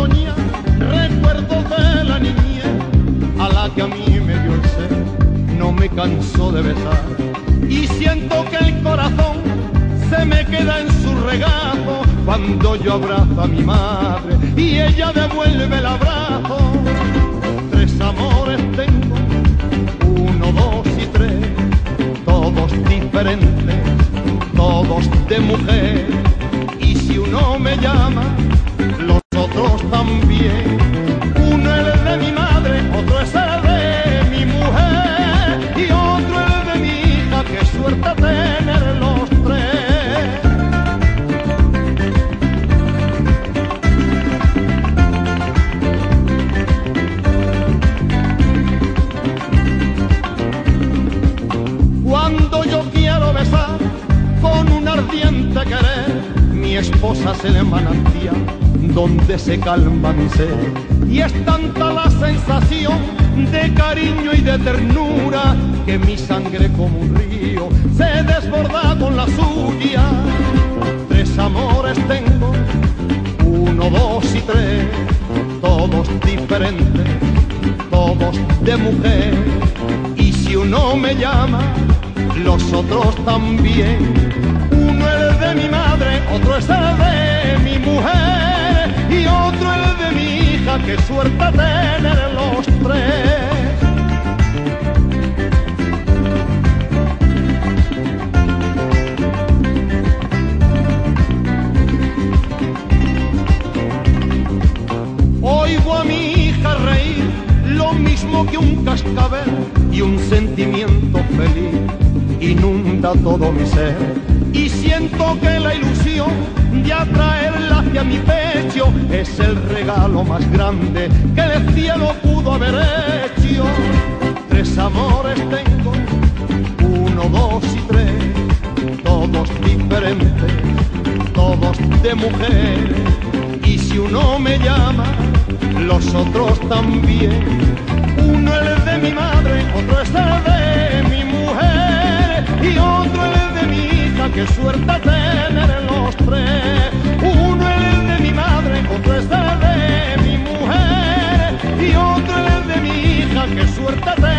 soñar recuerdos de la niñez a la que a mí me dio el ser, no me canso de besar y siento que el corazón se me queda en su regazo cuando yo abrazo a mi madre y ella devuelve el abrazo. Tres amores tengo, uno, dos y tres, todos diferentes, todos de mujer. Y si uno me llama, esposa se le manantial donde se calma mi ser. Y es tanta la sensación de cariño y de ternura que mi sangre como un río se desborda con la suya. Tres amores tengo, uno, dos y tres, todos diferentes, todos de mujer. Y si uno me llama, los otros también. Otro es el de mi mujer y otro el de mi hija. Qué suerte tener los tres. Oigo a mi hija reír lo mismo que un cascabel y un sentimiento feliz inunda todo mi ser y siento que la ilusión de atraerla hacia mi pecho es el regalo más grande que el cielo pudo haber hecho. Tres amores tengo, uno, dos y tres, todos diferentes, todos de mujer. Y si uno me llama, los otros también. Uno es de mi madre, otro qué suerte tener los tres. Uno es el de mi madre, otro es el de mi mujer y otro el de mi hija, qué suerte tener.